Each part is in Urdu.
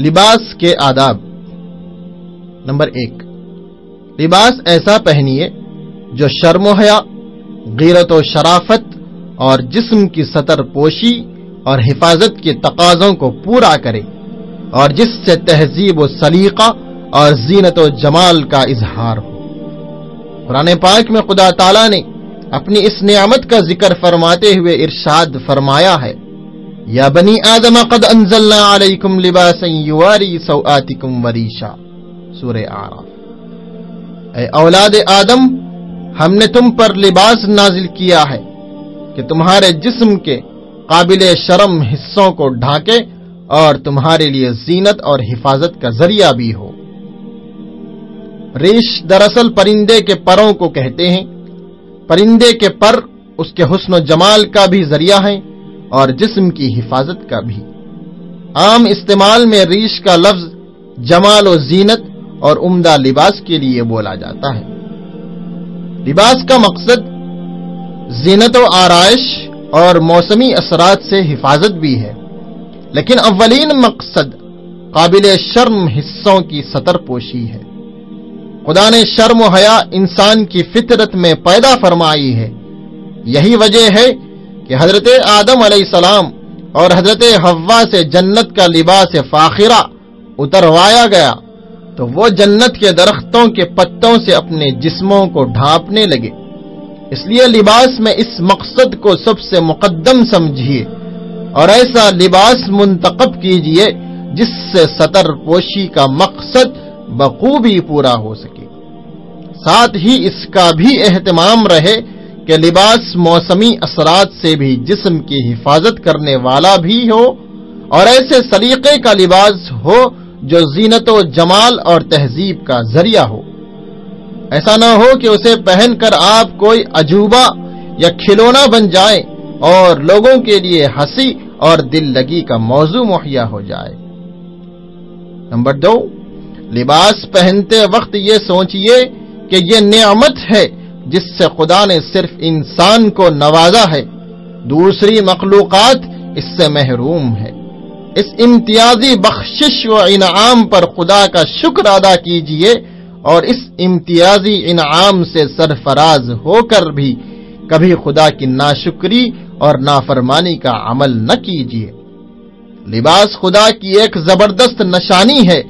لباس کے آداب۔ نمبر ایک، لباس ایسا پہنیے جو شرم و حیا، غیرت و شرافت اور جسم کی سطر پوشی اور حفاظت کے تقاضوں کو پورا کرے اور جس سے تہذیب و سلیقہ اور زینت و جمال کا اظہار ہو۔ قرآن پاک میں خدا تعالی نے اپنی اس نعمت کا ذکر فرماتے ہوئے ارشاد فرمایا ہے۔ یا بنی آدم قد انزلنا علیکم لباسا یواری سوآتکم وریشا سورہ آراف اے اولاد آدم، ہم نے تم پر لباس نازل کیا ہے کہ تمہارے جسم کے قابل شرم حصوں کو ڈھانکے اور تمہارے لیے زینت اور حفاظت کا ذریعہ بھی ہو۔ ریش دراصل پرندے کے پروں کو کہتے ہیں۔ پرندے کے پر اس کے حسن و جمال کا بھی ذریعہ ہے اور جسم کی حفاظت کا بھی۔ عام استعمال میں ریش کا لفظ جمال و زینت اور عمدہ لباس کے لیے بولا جاتا ہے۔ لباس کا مقصد زینت و آرائش اور موسمی اثرات سے حفاظت بھی ہے۔ لیکن اولین مقصد قابل شرم حصوں کی سطر پوشی ہے۔ خدا نے شرم و حیا انسان کی فطرت میں پیدا فرمائی ہے۔ یہی وجہ ہے کہ حضرت آدم علیہ السلام اور حضرت حوا سے جنت کا لباس فاخرہ اتروایا گیا تو وہ جنت کے درختوں کے پتوں سے اپنے جسموں کو ڈھانپنے لگے۔ اس لیے لباس میں اس مقصد کو سب سے مقدم سمجھیے اور ایسا لباس منتخب کیجیے جس سے سطر پوشی کا مقصد بخوبی پورا ہو سکے۔ ساتھ ہی اس کا بھی اہتمام رہے کہ لباس موسمی اثرات سے بھی جسم کی حفاظت کرنے والا بھی ہو اور ایسے سلیقے کا لباس ہو جو زینت و جمال اور تہذیب کا ذریعہ ہو۔ ایسا نہ ہو کہ اسے پہن کر آپ کوئی عجوبہ یا کھلونا بن جائیں اور لوگوں کے لیے ہنسی اور دل لگی کا موضوع مہیا ہو جائے۔ نمبر دو، لباس پہنتے وقت یہ سوچئے کہ یہ نعمت ہے جس سے خدا نے صرف انسان کو نوازا ہے، دوسری مخلوقات اس سے محروم ہے۔ اس امتیازی بخشش و انعام پر خدا کا شکر ادا کیجیے اور اس امتیازی انعام سے سرفراز ہو کر بھی کبھی خدا کی ناشکری اور نافرمانی کا عمل نہ کیجیے لباس خدا کی ایک زبردست نشانی ہے،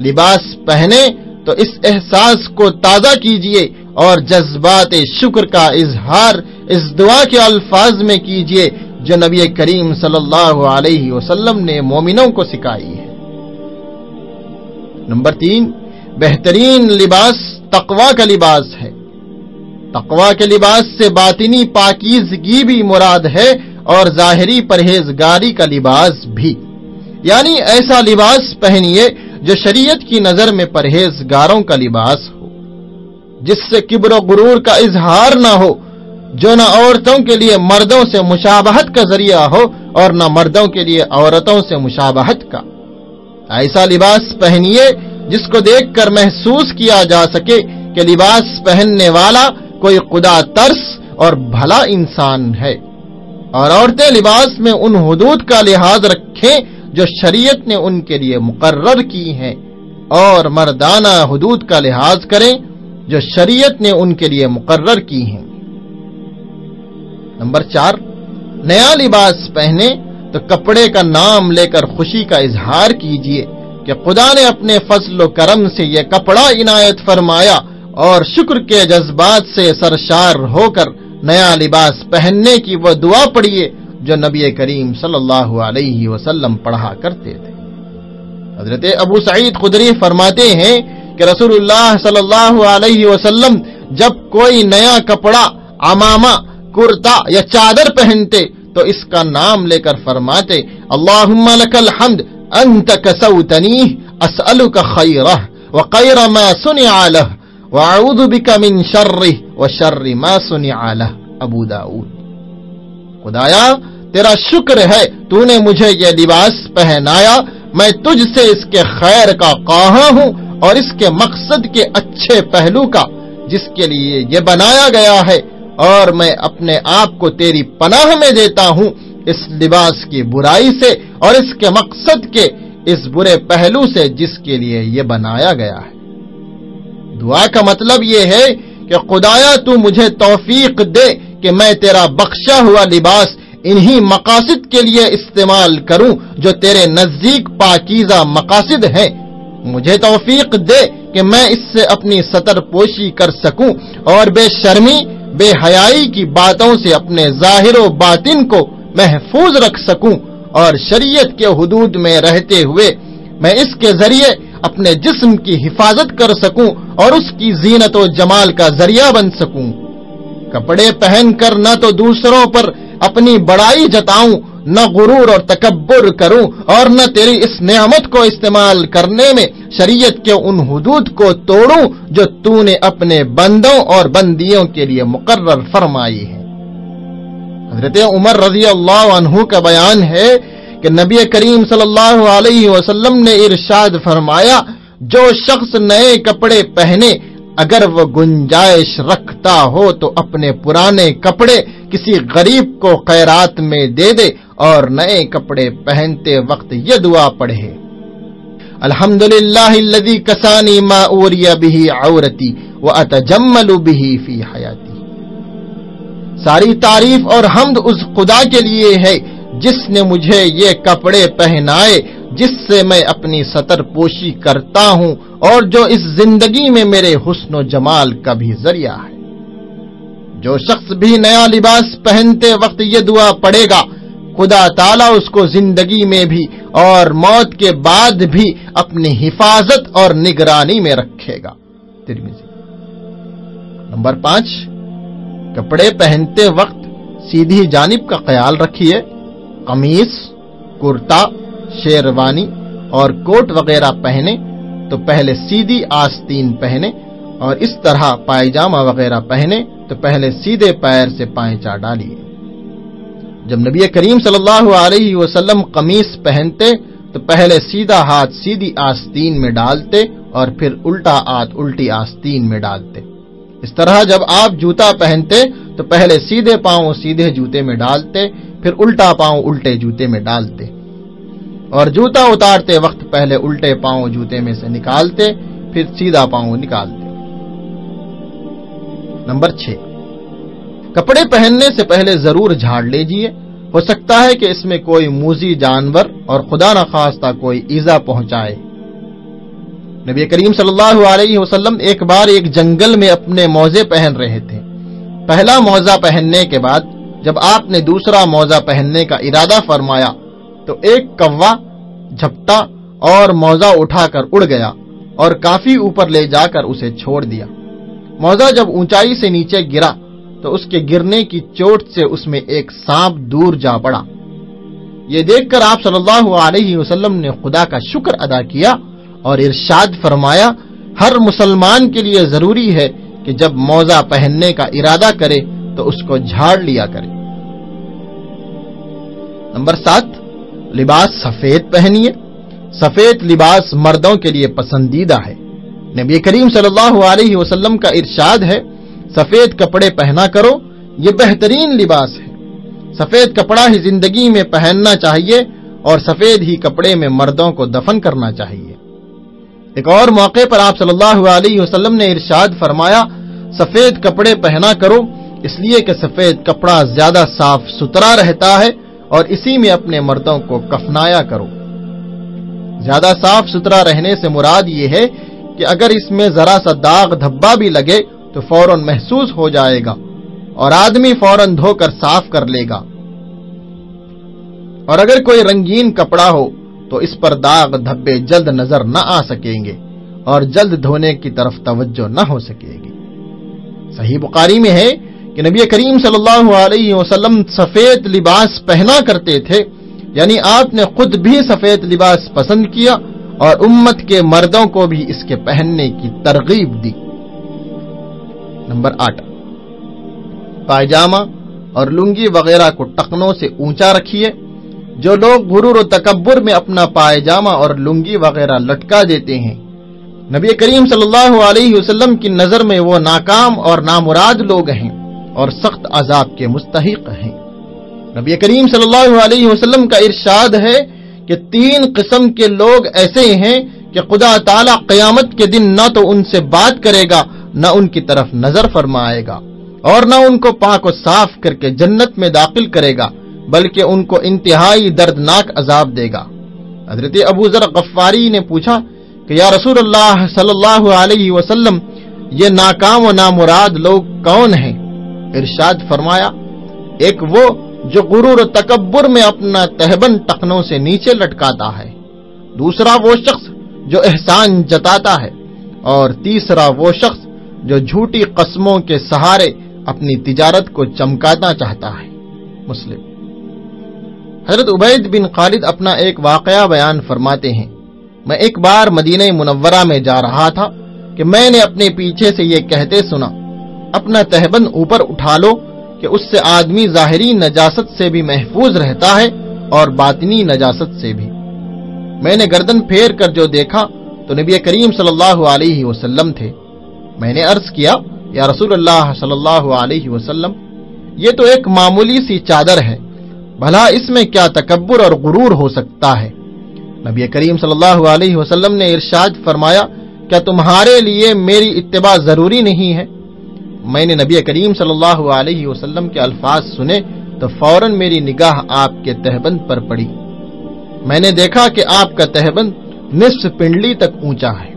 لباس پہنے تو اس احساس کو تازہ کیجیے اور جذبات شکر کا اظہار اس دعا کے الفاظ میں کیجیے جو نبی کریم صلی اللہ علیہ وسلم نے مومنوں کو سکھائی ہے۔ نمبر تین، بہترین لباس تقوا کا لباس ہے۔ تقوا کے لباس سے باطنی پاکیزگی بھی مراد ہے اور ظاہری پرہیزگاری کا لباس بھی۔ یعنی ایسا لباس پہنیے جو شریعت کی نظر میں پرہیزگاروں کا لباس ہو۔ جس سے کبر و غرور کا اظہار نہ ہو، جو نہ عورتوں کے لیے مردوں سے مشابہت کا ذریعہ ہو اور نہ مردوں کے لیے عورتوں سے مشابہت کا۔ ایسا لباس پہنیے جس کو دیکھ کر محسوس کیا جا سکے کہ لباس پہننے والا کوئی خدا ترس اور بھلا انسان ہے۔ اور عورتیں لباس میں ان حدود کا لحاظ رکھیں جو شریعت نے ان کے لیے مقرر کی ہیں اور مردانہ حدود کا لحاظ کریں جو شریعت نے ان کے لیے مقرر کی ہیں۔ نمبر چار، نیا لباس پہنے تو کپڑے کا نام لے کر خوشی کا اظہار کیجیے کہ خدا نے اپنے فضل و کرم سے یہ کپڑا عنایت فرمایا اور شکر کے جذبات سے سرشار ہو کر نیا لباس پہننے کی وہ دعا پڑھیے جو نبی کریم صلی اللہ علیہ وسلم پڑھا کرتے تھے۔ حضرت ابو سعید خدری فرماتے ہیں کہ رسول اللہ صلی اللہ علیہ وسلم جب کوئی نیا کپڑا امامہ کرتا یا چادر پہنتے تو اس کا نام لے کر فرماتے، اللہم لک الحمد، انت کسوتنی، اسألک خیرہ وقیر ما سنع لہ وعوذ بک من شرہ وشر ما سنع لہ. ابو داود خدایا، تیرا شکر ہے، تو نے مجھے یہ لباس پہنایا، میں تجھ سے اس کے خیر کا کہا ہوں اور اس کے مقصد کے اچھے پہلو کا جس کے لیے یہ بنایا گیا ہے اور میں اپنے آپ کو تیری پناہ میں دیتا ہوں اس لباس کی برائی سے اور اس کے مقصد کے اس برے پہلو سے جس کے لیے یہ بنایا گیا ہے۔ دعا کا مطلب یہ ہے کہ خدایا تو مجھے توفیق دے کہ میں تیرا بخشا ہوا لباس انہی مقاصد کے لیے استعمال کروں جو تیرے نزدیک پاکیزہ مقاصد ہیں۔ مجھے توفیق دے کہ میں اس سے اپنی سطر پوشی کر سکوں اور بے شرمی، بے حیائی کی باتوں سے اپنے ظاہر و باطن کو محفوظ رکھ سکوں اور شریعت کے حدود میں رہتے ہوئے میں اس کے ذریعے اپنے جسم کی حفاظت کر سکوں اور اس کی زینت و جمال کا ذریعہ بن سکوں۔ کپڑے پہن کر نہ تو دوسروں پر اپنی بڑائی جتاؤں نہ غرور اور تکبر کروں اور نہ تیری اس نعمت کو استعمال کرنے میں شریعت کے ان حدود کو توڑوں جو تو نے اپنے بندوں اور بندیوں کے لیے مقرر فرمائی ہے حضرت عمر رضی اللہ عنہ کا بیان ہے کہ نبی کریم صلی اللہ علیہ وسلم نے ارشاد فرمایا، جو شخص نئے کپڑے پہنے اگر وہ گنجائش رکھتا ہو تو اپنے پرانے کپڑے کسی غریب کو خیرات میں دے دے اور نئے کپڑے پہنتے وقت یہ دعا پڑھے۔ الحمد للہ کسانی ما اوریا بھی عورتی وہ اتجمل بھی فی حیاتی۔ ساری تعریف اور حمد اس خدا کے لیے ہے جس نے مجھے یہ کپڑے پہنائے، جس سے میں اپنی سطر پوشی کرتا ہوں اور جو اس زندگی میں میرے حسن و جمال کا بھی ذریعہ ہے۔ جو شخص بھی نیا لباس پہنتے وقت یہ دعا پڑے گا، خدا تعالیٰ اس کو زندگی میں بھی اور موت کے بعد بھی اپنی حفاظت اور نگرانی میں رکھے گا۔ نمبر پانچ، کپڑے پہنتے وقت سیدھی جانب کا خیال رکھیے۔ قمیص، کرتا، شیروانی اور کوٹ وغیرہ پہنے تو پہلے سیدھی آستین پہنے اور اس طرح پائجامہ وغیرہ پہنے تو پہلے سیدھے پیر سے پائچا ڈالیے جب نبی کریم صلی اللہ علیہ وسلم قمیص پہنتے تو پہلے سیدھا ہاتھ سیدھی آستین میں ڈالتے اور پھر الٹا ہاتھ الٹی آستین میں ڈالتے۔ اس طرح جب آپ جوتا پہنتے تو پہلے سیدھے پاؤں سیدھے جوتے میں ڈالتے، پھر الٹا پاؤں الٹے جوتے میں ڈالتے۔ اور جوتا اتارتے وقت پہلے الٹے پاؤں جوتے میں سے نکالتے، پھر سیدھا پاؤں نکالتے۔ نمبر چھ۔ کپڑے پہننے سے پہلے ضرور جھاڑ لیجیے ہو سکتا ہے کہ اس میں کوئی موزی جانور اور خدا نخواستہ کوئی ایزا پہنچائے۔ نبی کریم صلی اللہ علیہ وسلم ایک بار ایک جنگل میں اپنے موزے پہن رہے تھے۔ پہلا موزہ پہننے کے بعد جب آپ نے دوسرا موزہ پہننے کا ارادہ فرمایا تو ایک کوا جھپٹا اور موزہ اٹھا کر اڑ گیا اور کافی اوپر لے جا کر اسے چھوڑ دیا۔ موزہ جب اونچائی سے نیچے گرا تو اس کے گرنے کی چوٹ سے اس میں ایک سانپ دور جا پڑا۔ یہ دیکھ کر آپ صلی اللہ علیہ وسلم نے خدا کا شکر ادا کیا اور ارشاد فرمایا، ہر مسلمان کے لیے ضروری ہے کہ جب موزہ پہننے کا ارادہ کرے تو اس کو جھاڑ لیا کرے۔ نمبر سات لباس سفید پہنیے۔ سفید لباس مردوں کے لیے پسندیدہ ہے۔ نبی کریم صلی اللہ علیہ وسلم کا ارشاد ہے، سفید کپڑے پہنا کرو، یہ بہترین لباس ہے۔ سفید کپڑا ہی زندگی میں پہننا چاہیے اور سفید ہی کپڑے میں مردوں کو دفن کرنا چاہیے۔ ایک اور موقع پر آپ صلی اللہ علیہ وسلم نے ارشاد فرمایا، سفید کپڑے پہنا کرو، اس لیے کہ سفید کپڑا زیادہ صاف ستھرا رہتا ہے اور اسی میں اپنے مردوں کو کفنایا کرو۔ زیادہ صاف ستھرا رہنے سے مراد یہ ہے کہ اگر اس میں ذرا سا داغ دھبا بھی لگے تو فوراً محسوس ہو جائے گا اور آدمی فوراً دھو کر صاف کر لے گا۔ اور اگر کوئی رنگین کپڑا ہو تو اس پر داغ دھبے جلد نظر نہ آ سکیں گے اور جلد دھونے کی طرف توجہ نہ ہو سکے گی صحیح بخاری میں ہے کہ نبی کریم صلی اللہ علیہ وسلم سفید لباس پہنا کرتے تھے یعنی آپ نے خود بھی سفید لباس پسند کیا اور امت کے مردوں کو بھی اس کے پہننے کی ترغیب دی۔ نمبر آٹھ۔ پائجامہ اور لنگی وغیرہ کو ٹکنوں سے اونچا رکھیے۔ جو لوگ غرور و تکبر میں اپنا پائجامہ اور لنگی وغیرہ لٹکا دیتے ہیں، نبی کریم صلی اللہ علیہ وسلم کی نظر میں وہ ناکام اور نامراد لوگ ہیں۔ اور سخت عذاب کے مستحق ہیں۔ نبی کریم صلی اللہ علیہ وسلم کا ارشاد ہے کہ تین قسم کے لوگ ایسے ہیں کہ خدا تعالی قیامت کے دن نہ تو ان سے بات کرے گا، نہ ان کی طرف نظر فرمائے گا، اور نہ ان کو پاک و صاف کر کے جنت میں داخل کرے گا، بلکہ ان کو انتہائی دردناک عذاب دے گا۔ حضرت ابو ذر غفاری نے پوچھا کہ یا رسول اللہ صلی اللہ علیہ وسلم، یہ ناکام و نامراد لوگ کون ہیں؟ ارشاد فرمایا، ایک وہ جو غرور و تکبر میں اپنا تہبن ٹکنوں سے نیچے لٹکاتا ہے، دوسرا وہ شخص جو احسان جتاتا ہے، اور تیسرا وہ شخص جو جھوٹی قسموں کے سہارے اپنی تجارت کو چمکانا چاہتا ہے۔ مسلم۔ حضرت عبید بن خالد اپنا ایک واقعہ بیان فرماتے ہیں۔ میں ایک بار مدینہ منورہ میں جا رہا تھا کہ میں نے اپنے پیچھے سے یہ کہتے سنا اپنا تہبند اوپر اٹھا لو کہ اس سے آدمی ظاہری نجاست سے بھی محفوظ رہتا ہے اور باطنی نجاست سے بھی۔ میں نے گردن پھیر کر جو دیکھا تو نبی کریم صلی اللہ علیہ وسلم تھے۔ میں نے عرض کیا، یا رسول اللہ صلی اللہ علیہ وسلم، یہ تو ایک معمولی سی چادر ہے۔ بھلا اس میں کیا تکبر اور غرور ہو سکتا ہے؟ نبی کریم صلی اللہ علیہ وسلم نے ارشاد فرمایا، کیا تمہارے لیے میری اتباع ضروری نہیں ہے؟ میں نے نبی کریم صلی اللہ علیہ وسلم کے الفاظ سنے تو فوراً میری نگاہ آپ کے تہبند پر پڑی۔ میں نے دیکھا کہ آپ کا تہبند نصف پنڈلی تک اونچا ہے۔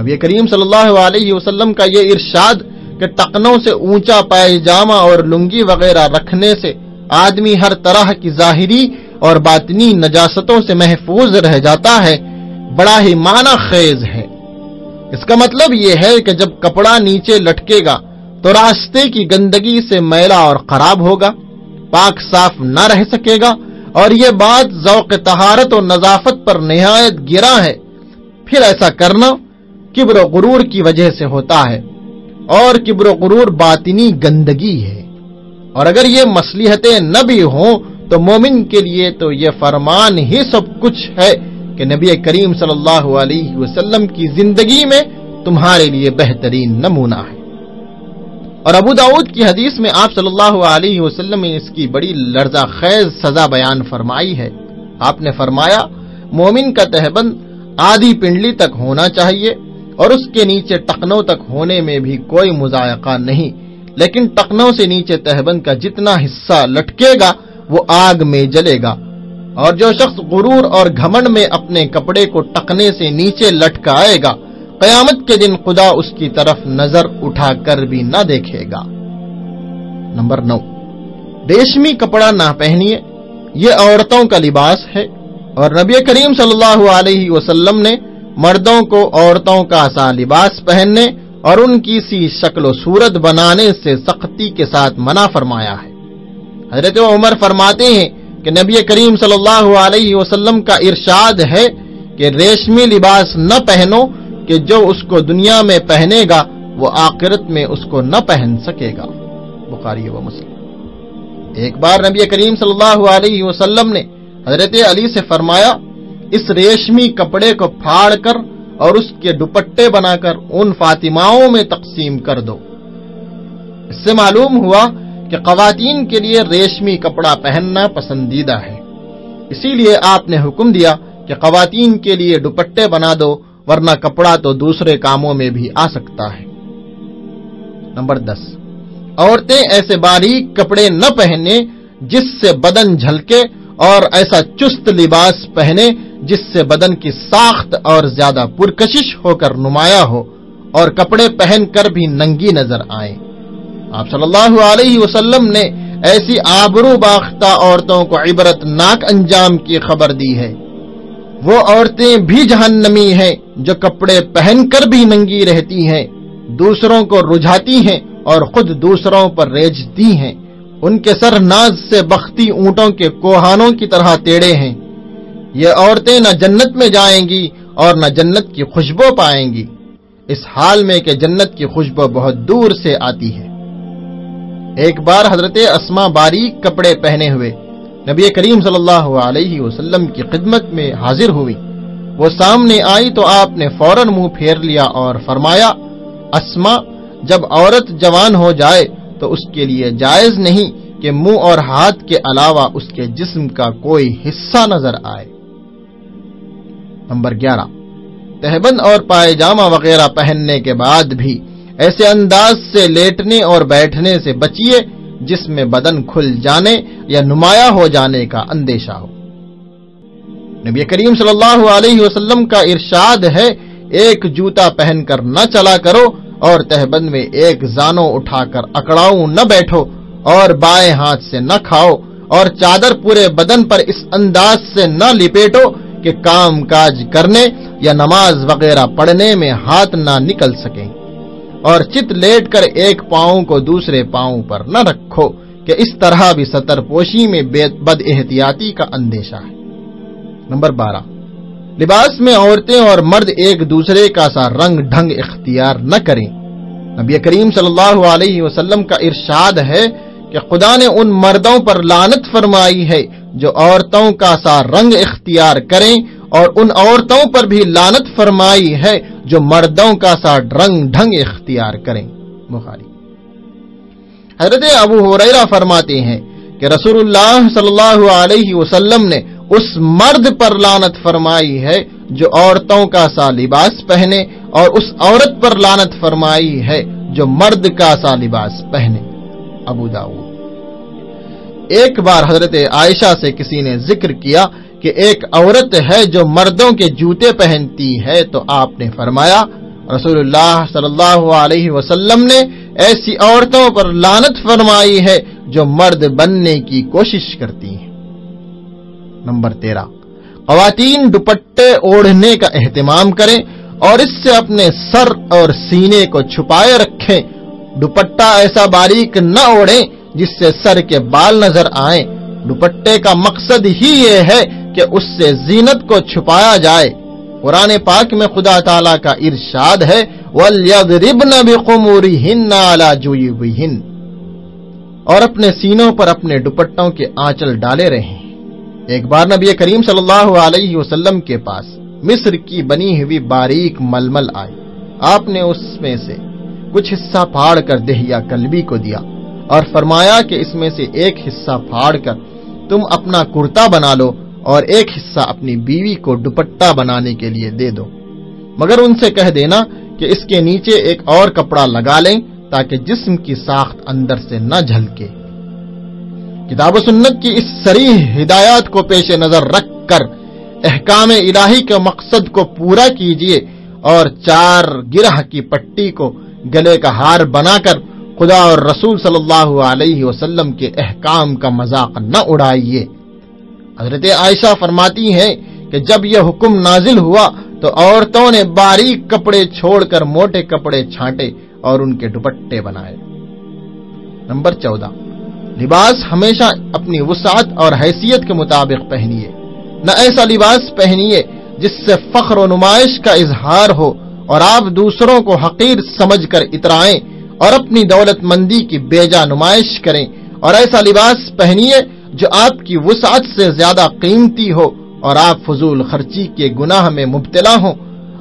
نبی کریم صلی اللہ علیہ وسلم کا یہ ارشاد کہ ٹکنوں سے اونچا پائجامہ اور لنگی وغیرہ رکھنے سے آدمی ہر طرح کی ظاہری اور باطنی نجاستوں سے محفوظ رہ جاتا ہے، بڑا ہی معنی خیز ہے۔ اس کا مطلب یہ ہے کہ جب کپڑا نیچے لٹکے گا تو راستے کی گندگی سے میلا اور خراب ہوگا، پاک صاف نہ رہ سکے گا، اور یہ بات ذوق تہارت و نظافت پر نہایت گرا ہے۔ پھر ایسا کرنا کبر و غرور کی وجہ سے ہوتا ہے، اور کبر و غرور باطنی گندگی ہے۔ اور اگر یہ مصلیحتیں نہ بھی ہوں تو مومن کے لیے تو یہ فرمان ہی سب کچھ ہے۔ کہ نبی کریم صلی اللہ علیہ وسلم کی زندگی میں تمہارے لیے بہترین نمونہ ہے۔ اور ابو داود کی حدیث میں آپ صلی اللہ علیہ وسلم نے اس کی بڑی لرزہ خیز سزا بیان فرمائی ہے۔ آپ نے فرمایا، مومن کا تہبند آدھی پنڈلی تک ہونا چاہیے اور اس کے نیچے ٹکنوں تک ہونے میں بھی کوئی مذائقہ نہیں، لیکن ٹکنوں سے نیچے تہبند کا جتنا حصہ لٹکے گا، وہ آگ میں جلے گا۔ اور جو شخص غرور اور گھمنڈ میں اپنے کپڑے کو ٹکنے سے نیچے لٹکائے گا، قیامت کے دن خدا اس کی طرف نظر اٹھا کر بھی نہ دیکھے گا۔ نمبر نو۔ ریشمی کپڑا نہ پہنیے، یہ عورتوں کا لباس ہے۔ اور نبی کریم صلی اللہ علیہ وسلم نے مردوں کو عورتوں کا سا لباس پہننے اور ان کی سی شکل و صورت بنانے سے سختی کے ساتھ منع فرمایا ہے۔ حضرت عمر فرماتے ہیں کہ نبی کریم صلی اللہ علیہ وسلم کا ارشاد ہے کہ ریشمی لباس نہ پہنو کہ جو اس کو دنیا میں پہنے گا، وہ آخرت میں اس کو نہ پہن سکے گا۔ بخاری و مسلم۔ ایک بار نبی کریم صلی اللہ علیہ وسلم نے حضرت علی سے فرمایا، اس ریشمی کپڑے کو پھاڑ کر اور اس کے دوپٹے بنا کر ان فاطماؤں میں تقسیم کر دو۔ اس سے معلوم ہوا کہ خواتین کے لیے ریشمی کپڑا پہننا پسندیدہ ہے۔ اسی لیے آپ نے حکم دیا کہ خواتین کے لیے دوپٹے بنا دو، ورنہ کپڑا تو دوسرے کاموں میں بھی آ سکتا ہے۔ نمبر دس۔ عورتیں ایسے باریک کپڑے نہ پہنے جس سے بدن جھلکے اور ایسا چست لباس پہنے جس سے بدن کی ساخت اور زیادہ پرکشش ہو کر نمایاں ہو اور کپڑے پہن کر بھی ننگی نظر آئیں۔ آپ صلی اللہ علیہ وسلم نے ایسی آبرو باختہ عورتوں کو عبرت ناک انجام کی خبر دی ہے۔ وہ عورتیں بھی جہنمی ہیں جو کپڑے پہن کر بھی ننگی رہتی ہیں، دوسروں کو رجھاتی ہیں اور خود دوسروں پر ریجتی ہیں۔ ان کے سر ناز سے بختی اونٹوں کے کوہانوں کی طرح ٹیڑے ہیں۔ یہ عورتیں نہ جنت میں جائیں گی اور نہ جنت کی خوشبو پائیں گی۔ اس حال میں کہ جنت کی خوشبو بہت دور سے آتی ہے۔ ایک بار حضرت اسما باریک کپڑے پہنے ہوئے نبی کریم صلی اللہ علیہ وسلم کی خدمت میں حاضر ہوئی۔ وہ سامنے آئی تو آپ نے فوراً منہ پھیر لیا اور فرمایا اسما جب عورت جوان ہو جائے تو اس کے لیے جائز نہیں کہ منہ اور ہاتھ کے علاوہ اس کے جسم کا کوئی حصہ نظر آئے۔ نمبر گیارہ، تہبند اور پائجامہ وغیرہ پہننے کے بعد بھی ایسے انداز سے لیٹنے اور بیٹھنے سے بچیے جس میں بدن کھل جانے یا نمایاں ہو جانے کا اندیشہ ہو۔ نبی کریم صلی اللہ علیہ وسلم کا ارشاد ہے، ایک جوتا پہن کر نہ چلا کرو اور تہبند میں ایک زانو اٹھا کر اکڑاؤں نہ بیٹھو اور بائیں ہاتھ سے نہ کھاؤ اور چادر پورے بدن پر اس انداز سے نہ لپیٹو کہ کام کاج کرنے یا نماز وغیرہ پڑھنے میں ہاتھ نہ نکل سکیں۔ اور چت لیٹ کر ایک پاؤں کو دوسرے پاؤں پر نہ رکھو کہ اس طرح بھی سطر پوشی میں بد احتیاطی کا اندیشہ ہے۔ نمبر بارہ۔ لباس میں عورتیں اور مرد ایک دوسرے کا سا رنگ ڈھنگ اختیار نہ کریں۔ نبی کریم صلی اللہ علیہ وسلم کا ارشاد ہے کہ خدا نے ان مردوں پر لانت فرمائی ہے جو عورتوں کا سا رنگ اختیار کریں اور ان عورتوں پر بھی لانت فرمائی ہے جو مردوں کا سا رنگ ڈھنگ اختیار کریں۔ بخاری۔ حضرت ابو حریرہ فرماتے ہیں کہ رسول اللہ صلی اللہ علیہ وسلم نے اس مرد پر لانت فرمائی ہے جو عورتوں کا سا لباس پہنے اور اس عورت پر لانت فرمائی ہے جو مرد کا سا لباس پہنے۔ ابو داؤ ایک بار حضرت عائشہ سے کسی نے ذکر کیا کہ ایک عورت ہے جو مردوں کے جوتے پہنتی ہے، تو آپ نے فرمایا، رسول اللہ صلی اللہ علیہ وسلم نے ایسی عورتوں پر لانت فرمائی ہے جو مرد بننے کی کوشش کرتی ہیں۔ نمبر تیرہ، خواتین دوپٹے اوڑھنے کا اہتمام کریں اور اس سے اپنے سر اور سینے کو چھپائے رکھیں۔ دوپٹہ ایسا باریک نہ اوڑھیں جس سے سر کے بال نظر آئیں، دوپٹے کا مقصد ہی یہ ہے کہ اس سے زینت کو چھپایا جائے۔ قرآن پاک میں خدا تعالی کا ارشاد ہے اور اپنے سینوں پر اپنے دوپٹوں کے آنچل ڈالے رہے ایک بار نبی کریم صلی اللہ علیہ وسلم کے پاس مصر کی بنی ہوئی باریک ململ آئی۔ آپ نے اس میں سے کچھ حصہ پھاڑ کر دہیا کلبی کو دیا۔ اور فرمایا کہ اس میں سے ایک حصہ پھاڑ کر تم اپنا کرتا بنا لو اور ایک حصہ اپنی بیوی کو دوپٹہ بنانے کے لیے دے دو۔ مگر ان سے کہہ دینا کہ اس کے نیچے ایک اور کپڑا لگا لیں تاکہ جسم کی ساخت اندر سے نہ جھلکے۔ کتاب و سنت کی اس سریح ہدایات کو پیش نظر رکھ کر احکام الہی کے مقصد کو پورا کیجیے اور چار گرہ کی پٹی کو گلے کا ہار بنا کر خدا اور رسول صلی اللہ علیہ وسلم کے احکام کا مذاق نہ اڑائیے۔ حضرت عائشہ فرماتی ہیں کہ جب یہ حکم نازل ہوا تو عورتوں نے باریک کپڑے چھوڑ کر موٹے کپڑے چھانٹے اور ان کے دوپٹے بنائے۔ نمبر چودہ، لباس ہمیشہ اپنی وسعت اور حیثیت کے مطابق پہنیے۔ نہ ایسا لباس پہنیے جس سے فخر و نمائش کا اظہار ہو اور آپ دوسروں کو حقیر سمجھ کر اترائیں۔ اور اپنی دولت مندی کی بیجا نمائش کریں اور ایسا لباس پہنیے جو آپ کی وسعت سے زیادہ قیمتی ہو اور آپ فضول خرچی کے گناہ میں مبتلا ہوں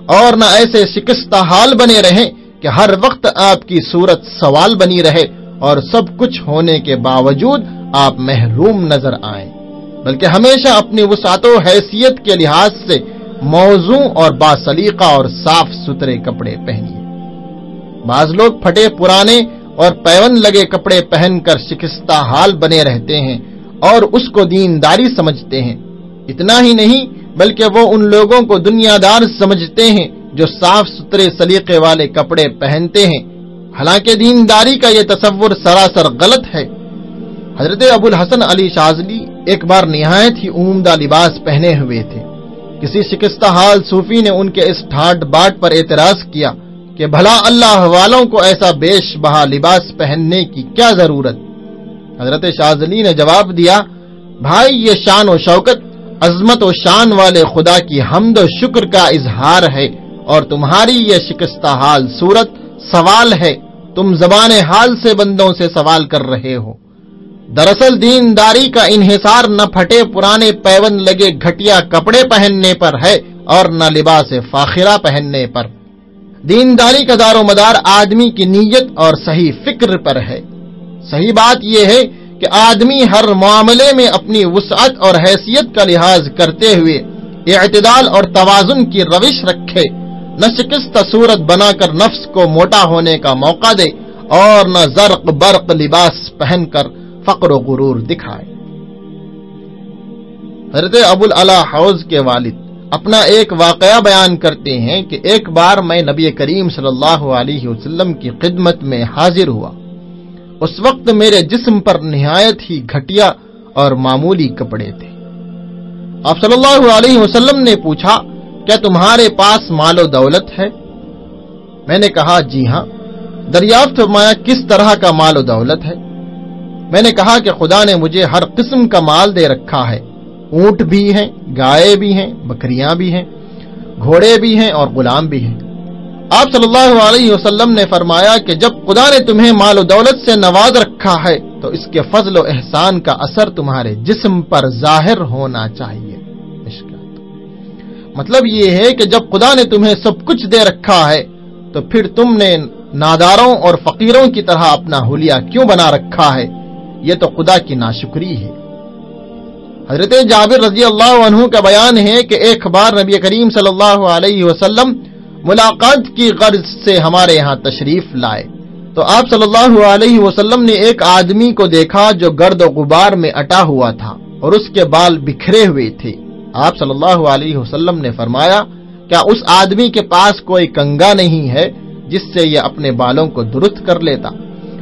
اور نہ ایسے شکستہ حال بنے رہیں کہ ہر وقت آپ کی صورت سوال بنی رہے اور سب کچھ ہونے کے باوجود آپ محروم نظر آئیں۔ بلکہ ہمیشہ اپنی وسعت و حیثیت کے لحاظ سے موزوں اور باسلیقہ اور صاف ستھرے کپڑے پہنیے۔ بعض لوگ پھٹے پرانے اور پیون لگے کپڑے پہن کر شکستہ حال بنے رہتے ہیں اور اس کو دینداری سمجھتے ہیں۔ اتنا ہی نہیں، بلکہ وہ ان لوگوں کو دنیا دار سمجھتے ہیں جو صاف ستھرے سلیقے والے کپڑے پہنتے ہیں۔ حالانکہ دینداری کا یہ تصور سراسر غلط ہے۔ حضرت ابو الحسن علی شازلی ایک بار نہایت ہی عمدہ لباس پہنے ہوئے تھے۔ کسی شکستہ حال صوفی نے ان کے اس ٹھاٹ باٹ پر اعتراض کیا۔ کہ بھلا اللہ والوں کو ایسا بیش بہا لباس پہننے کی کیا ضرورت؟ حضرت شاہلی نے جواب دیا، بھائی یہ شان و شوکت، عظمت و شان والے خدا کی حمد و شکر کا اظہار ہے اور تمہاری یہ شکستہ حال صورت سوال ہے، تم زبان حال سے بندوں سے سوال کر رہے ہو۔ دراصل دینداری کا انحصار نہ پھٹے پرانے پیون لگے گھٹیا کپڑے پہننے پر ہے اور نہ لباس فاخرہ پہننے پر۔ دینداری کا دار و مدار آدمی کی نیت اور صحیح فکر پر ہے۔ صحیح بات یہ ہے کہ آدمی ہر معاملے میں اپنی وسعت اور حیثیت کا لحاظ کرتے ہوئے اعتدال اور توازن کی روش رکھے، نہ شکست صورت بنا کر نفس کو موٹا ہونے کا موقع دے اور نہ زرق برق لباس پہن کر فقر و غرور دکھائے۔ حضرت ابو حوض کے والد اپنا ایک واقعہ بیان کرتے ہیں کہ ایک بار میں نبی کریم صلی اللہ علیہ وسلم کی خدمت میں حاضر ہوا۔ اس وقت میرے جسم پر نہایت ہی گھٹیا اور معمولی کپڑے تھے۔ آپ صلی اللہ علیہ وسلم نے پوچھا، کیا تمہارے پاس مال و دولت ہے؟ میں نے کہا جی ہاں۔ دریافت فرمایا، کس طرح کا مال و دولت ہے؟ میں نے کہا کہ خدا نے مجھے ہر قسم کا مال دے رکھا ہے۔ اونٹ بھی ہیں، گائے بھی ہیں، بکریاں بھی ہیں، گھوڑے بھی ہیں اور غلام بھی ہیں۔ آپ صلی اللہ علیہ وسلم نے فرمایا کہ جب خدا نے تمہیں مال و دولت سے نواز رکھا ہے، تو اس کے فضل و احسان کا اثر تمہارے جسم پر ظاہر ہونا چاہیے۔ مطلب یہ ہے کہ جب خدا نے تمہیں سب کچھ دے رکھا ہے، تو پھر تم نے ناداروں اور فقیروں کی طرح اپنا حلیہ کیوں بنا رکھا ہے؟ یہ تو خدا کی ناشکری ہے۔ حضرت جابر رضی اللہ عنہ کا بیان ہے کہ ایک بار نبی کریم صلی اللہ علیہ وسلم ملاقات کی غرض سے ہمارے یہاں تشریف لائے۔ تو آپ صلی اللہ علیہ وسلم نے ایک آدمی کو دیکھا جو گرد و غبار میں اٹا ہوا تھا اور اس کے بال بکھرے ہوئے تھے۔ آپ صلی اللہ علیہ وسلم نے فرمایا، کیا اس آدمی کے پاس کوئی کنگا نہیں ہے جس سے یہ اپنے بالوں کو درست کر لیتا؟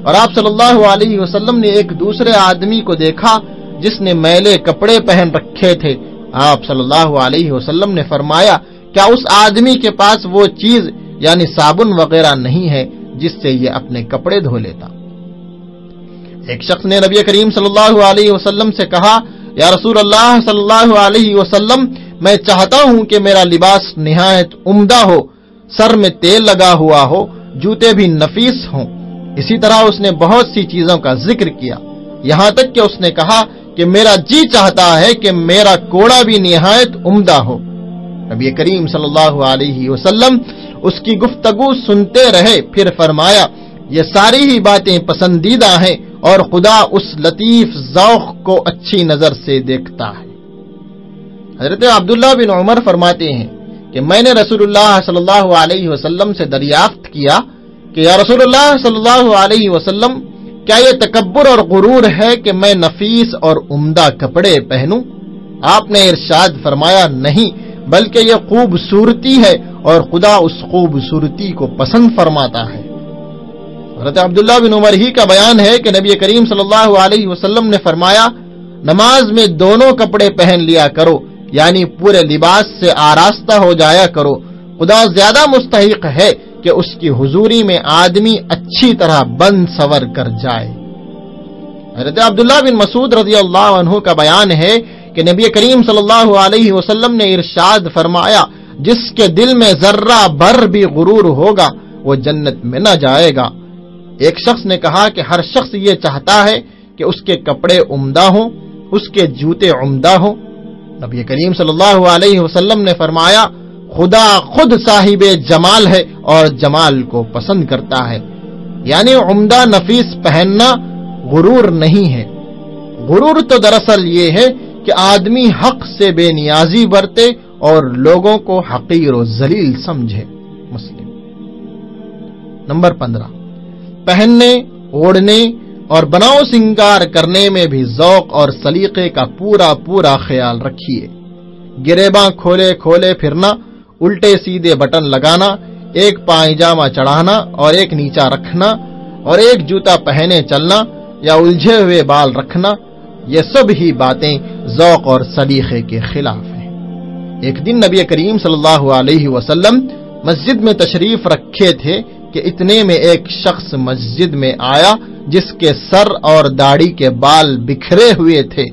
اور آپ صلی اللہ علیہ وسلم نے ایک دوسرے آدمی کو دیکھا جس نے میلے کپڑے پہن رکھے تھے، آپ صلی اللہ علیہ وسلم نے فرمایا، کیا اس آدمی کے پاس وہ چیز یعنی صابن وغیرہ نہیں ہے، جس سے یہ اپنے کپڑے دھو لیتا؟ ایک شخص نے نبی کریم صلی اللہ علیہ وسلم سے کہا، یا رسول اللہ صلی اللہ علیہ وسلم، میں چاہتا ہوں کہ میرا لباس نہایت عمدہ ہو، سر میں تیل لگا ہوا ہو، جوتے بھی نفیس ہوں۔ اسی طرح اس نے بہت سی چیزوں کا ذکر کیا۔ یہاں تک کہ اس نے کہا کہ میرا جی چاہتا ہے کہ میرا کوڑا بھی نہایت عمدہ ہو۔ نبی کریم صلی اللہ علیہ وسلم اس کی گفتگو سنتے رہے، پھر فرمایا، یہ ساری ہی باتیں پسندیدہ ہیں اور خدا اس لطیف ذوق کو اچھی نظر سے دیکھتا ہے۔ حضرت عبداللہ بن عمر فرماتے ہیں کہ میں نے رسول اللہ صلی اللہ علیہ وسلم سے دریافت کیا کہ یا رسول اللہ صلی اللہ علیہ وسلم کیا یہ تکبر اور غرور ہے کہ میں نفیس اور عمدہ کپڑے پہنوں؟ آپ نے ارشاد فرمایا، نہیں، بلکہ یہ خوبصورتی ہے اور خدا اس خوبصورتی کو پسند فرماتا ہے۔ حضرت عبداللہ بن عمر ہی کا بیان ہے کہ نبی کریم صلی اللہ علیہ وسلم نے فرمایا، نماز میں دونوں کپڑے پہن لیا کرو یعنی پورے لباس سے آراستہ ہو جایا کرو۔ خدا زیادہ مستحق ہے کہ اس کی حضوری میں آدمی اچھی طرح بند سور کر جائے۔ حضرت عبداللہ بن مسعود رضی اللہ عنہ کا بیان ہے کہ نبی کریم صلی اللہ علیہ وسلم نے ارشاد فرمایا، جس کے دل میں ذرہ بھر بھی غرور ہوگا، وہ جنت میں نہ جائے گا۔ ایک شخص نے کہا کہ ہر شخص یہ چاہتا ہے کہ اس کے کپڑے عمدہ ہوں، اس کے جوتے عمدہ ہوں۔ نبی کریم صلی اللہ علیہ وسلم نے فرمایا خدا خود صاحب جمال ہے اور جمال کو پسند کرتا ہے۔ یعنی عمدہ نفیس پہننا غرور نہیں ہے۔ غرور تو دراصل یہ ہے کہ آدمی حق سے بے نیازی برتے اور لوگوں کو حقیر و ذلیل سمجھے۔ مسلم۔ نمبر پندرہ۔ پہننے، اوڑھنے اور بناؤ سنگار کرنے میں بھی ذوق اور سلیقے کا پورا پورا خیال رکھیے۔ گریباں کھولے کھولے پھرنا الٹے سیدھے بٹن لگانا، ایک پائجامہ چڑھانا اور ایک نیچا رکھنا اور ایک جوتا پہنے چلنا یا الجھے ہوئے بال رکھنا، یہ سب ہی باتیں ذوق اور سلیقے کے خلاف ہیں۔ ایک دن نبی کریم صلی اللہ علیہ وسلم مسجد میں تشریف رکھے تھے کہ اتنے میں ایک شخص مسجد میں آیا جس کے سر اور داڑھی کے بال بکھرے ہوئے تھے۔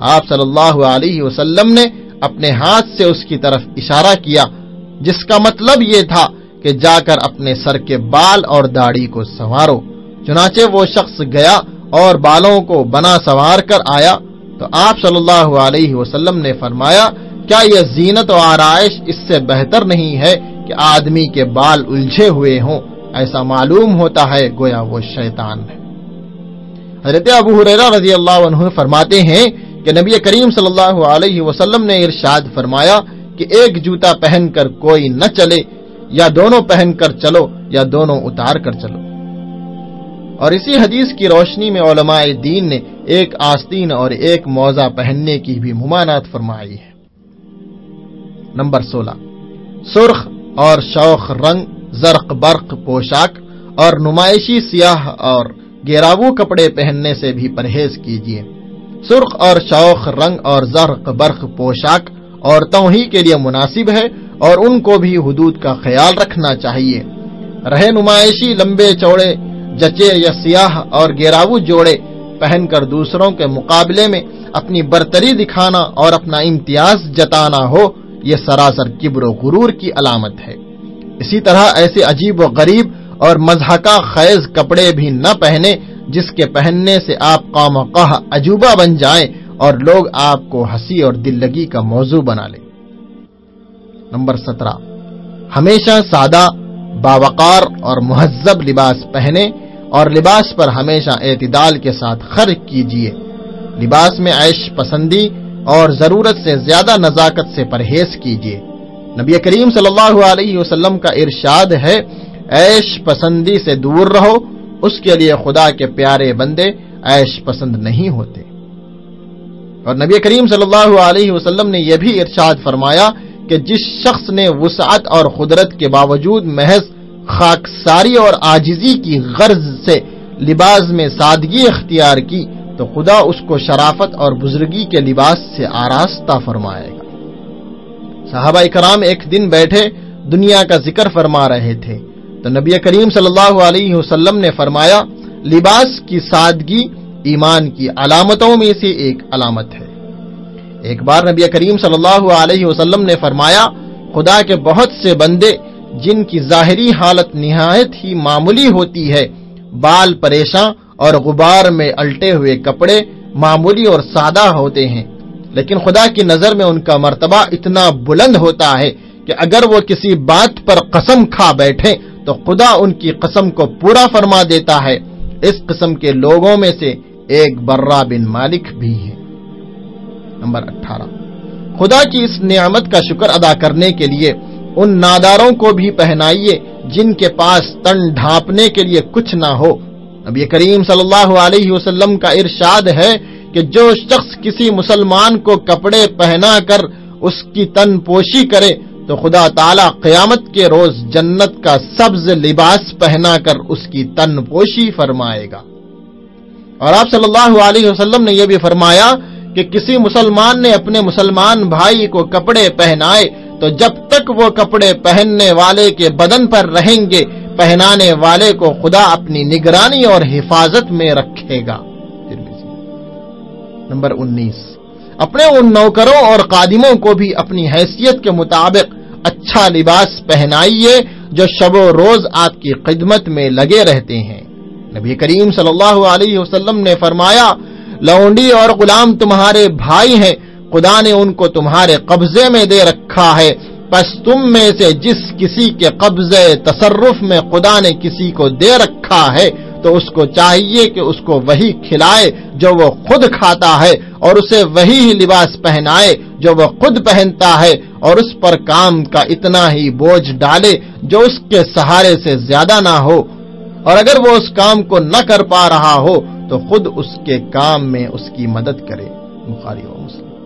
آپ صلی اللہ علیہ وسلم نے اپنے ہاتھ سے اس کی طرف اشارہ کیا جس کا مطلب یہ تھا کہ جا کر اپنے سر کے بال اور داڑھی کو سنوارو۔ چنانچہ وہ شخص گیا اور بالوں کو بنا سنوار کر آیا۔ تو آپ صلی اللہ علیہ وسلم نے فرمایا، کیا یہ زینت و آرائش اس سے بہتر نہیں ہے کہ آدمی کے بال الجھے ہوئے ہوں؟ ایسا معلوم ہوتا ہے گویا وہ شیطان ہے۔ حضرت ابو حریرہ رضی اللہ عنہ فرماتے ہیں کہ نبی کریم صلی اللہ علیہ وسلم نے ارشاد فرمایا کہ ایک جوتا پہن کر کوئی نہ چلے، یا دونوں پہن کر چلو، یا دونوں اتار کر چلو۔ اور اسی حدیث کی روشنی میں علماء دین نے ایک آستین اور ایک موزہ پہننے کی بھی ممانات فرمائی ہے۔ نمبر سولہ۔ سرخ اور شوخ رنگ، زرق برق پوشاک اور نمائشی سیاہ اور گیراو کپڑے پہننے سے بھی پرہیز کیجیے سرخ اور شوق رنگ اور زرق برق پوشاک عورتوں ہی کے لیے مناسب ہے اور ان کو بھی حدود کا خیال رکھنا چاہیے۔ رہے نمائشی لمبے چوڑے، جچے یا سیاہ اور گیراو جوڑے پہن کر دوسروں کے مقابلے میں اپنی برتری دکھانا اور اپنا امتیاز جتانا ہو، یہ سراسر کبر و غرور کی علامت ہے۔ اسی طرح ایسے عجیب و غریب اور مذہقہ خیز کپڑے بھی نہ پہنے جس کے پہننے سے آپ قوم عجوبہ بن جائیں اور لوگ آپ کو ہنسی اور دل لگی کا موضوع بنا لیں۔ نمبر سترہ، ہمیشہ سادہ، باوقار اور مہذب لباس پہنے اور لباس پر ہمیشہ اعتدال کے ساتھ خرچ کیجیے لباس میں عیش پسندی اور ضرورت سے زیادہ نزاکت سے پرہیز کیجیے نبی کریم صلی اللہ علیہ وسلم کا ارشاد ہے، عیش پسندی سے دور رہو، اس کے لیے خدا کے پیارے بندے عیش پسند نہیں ہوتے۔ اور نبی کریم صلی اللہ علیہ وسلم نے یہ بھی ارشاد فرمایا کہ جس شخص نے وسعت اور قدرت کے باوجود محض خاکساری اور آجزی کی غرض سے لباس میں سادگی اختیار کی، تو خدا اس کو شرافت اور بزرگی کے لباس سے آراستہ فرمائے گا۔ صحابہ کرام ایک دن بیٹھے دنیا کا ذکر فرما رہے تھے۔ تو نبی کریم صلی اللہ علیہ وسلم نے فرمایا، لباس کی سادگی ایمان کی علامتوں میں سے ایک علامت ہے۔ ایک بار نبی کریم صلی اللہ علیہ وسلم نے فرمایا، خدا کے بہت سے بندے جن کی ظاہری حالت نہایت ہی معمولی ہوتی ہے، بال پریشاں اور غبار میں الٹے ہوئے کپڑے معمولی اور سادہ ہوتے ہیں۔ لیکن خدا کی نظر میں ان کا مرتبہ اتنا بلند ہوتا ہے کہ اگر وہ کسی بات پر قسم کھا بیٹھے تو خدا ان کی قسم کو پورا فرما دیتا ہے۔ اس قسم کے لوگوں میں سے ایک برا بن مالک بھی ہے۔ نمبر اٹھارہ۔ خدا کی اس نعمت کا شکر ادا کرنے کے لیے ان ناداروں کو بھی پہنائیے جن کے پاس تن ڈھانپنے کے لیے کچھ نہ ہو۔ اب یہ کریم صلی اللہ علیہ وسلم کا ارشاد ہے کہ جو شخص کسی مسلمان کو کپڑے پہنا کر اس کی تن پوشی کرے تو خدا تعالی قیامت کے روز جنت کا سبز لباس پہنا کر اس کی تن پوشی فرمائے گا۔ اور آپ صلی اللہ علیہ وسلم نے یہ بھی فرمایا کہ کسی مسلمان نے اپنے مسلمان بھائی کو کپڑے پہنائے تو جب تک وہ کپڑے پہننے والے کے بدن پر رہیں گے، پہنانے والے کو خدا اپنی نگرانی اور حفاظت میں رکھے گا۔ نمبر انیس۔ اپنے ان نوکروں اور قادموں کو بھی اپنی حیثیت کے مطابق اچھا لباس پہنائیے جو شب و روز آپ کی خدمت میں لگے رہتے ہیں۔ نبی کریم صلی اللہ علیہ وسلم نے فرمایا، لونڈی اور غلام تمہارے بھائی ہیں، خدا نے ان کو تمہارے قبضے میں دے رکھا ہے۔ پس تم میں سے جس کسی کے قبضے تصرف میں خدا نے کسی کو دے رکھا ہے تو اس کو چاہیے کہ اس کو وہی کھلائے جو وہ خود کھاتا ہے اور اسے وہی ہی لباس پہنائے جو وہ خود پہنتا ہے اور اس پر کام کا اتنا ہی بوجھ ڈالے جو اس کے سہارے سے زیادہ نہ ہو۔ اور اگر وہ اس کام کو نہ کر پا رہا ہو تو خود اس کے کام میں اس کی مدد کرے۔ بخاری و مسلم۔